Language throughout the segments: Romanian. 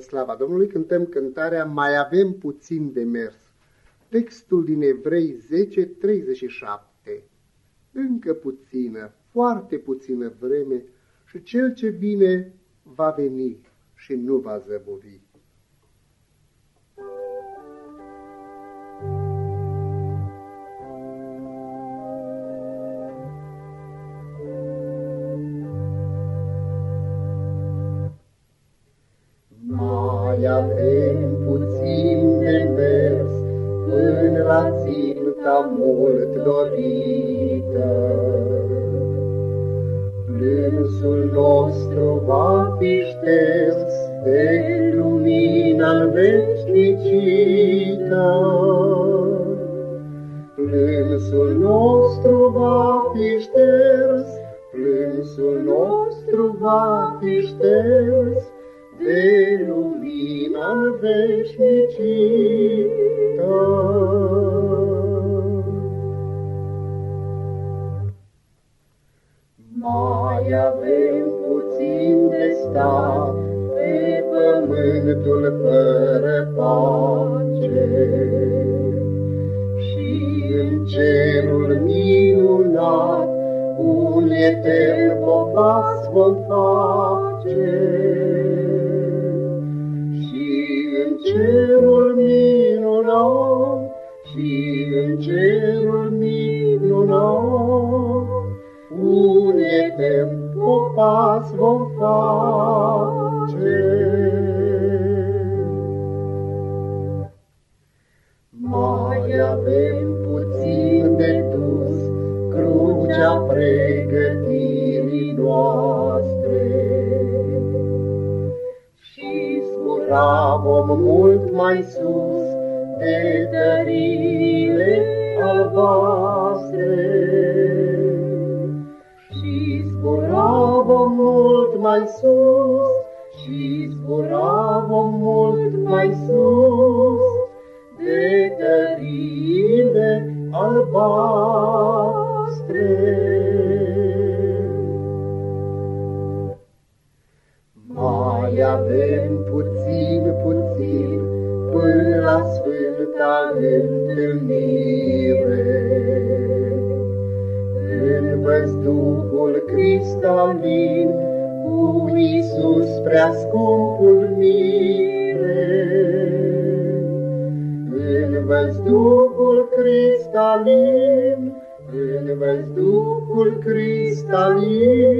Spre slava Domnului cântăm cântarea Mai avem puțin de mers. Textul din Evrei 10, 37. Încă puțină, foarte puțină vreme și cel ce vine va veni și nu va zăbovi. Mai avem puțin de mers până la ținta mult dorită. Plânsul nostru va fi șters de lumina veșnicită. Plânsul nostru va fi șters, plânsul nostru va fi șters, de lumina veșnicită. Mai avem puțin de stat pe pământul fără pace și în cerul minunat un etern popas vom face. În cerul minunat un etern popas vom face. Mai avem puțin de dus crucea pregătirii noastre, Era vom mult mai sus de tările albastre. Și zbura vom mult mai sus, și zbura vom mult mai sus de tările albastre. Mai avem puțin, puțin, până la sfânta întâlnire. În văzduhul cristalin, cu Iisus prea scumpul mire. În văzduhul cristalin, în văzduhul cristalin,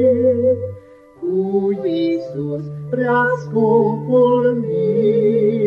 cu Iisus prea scumpul mire.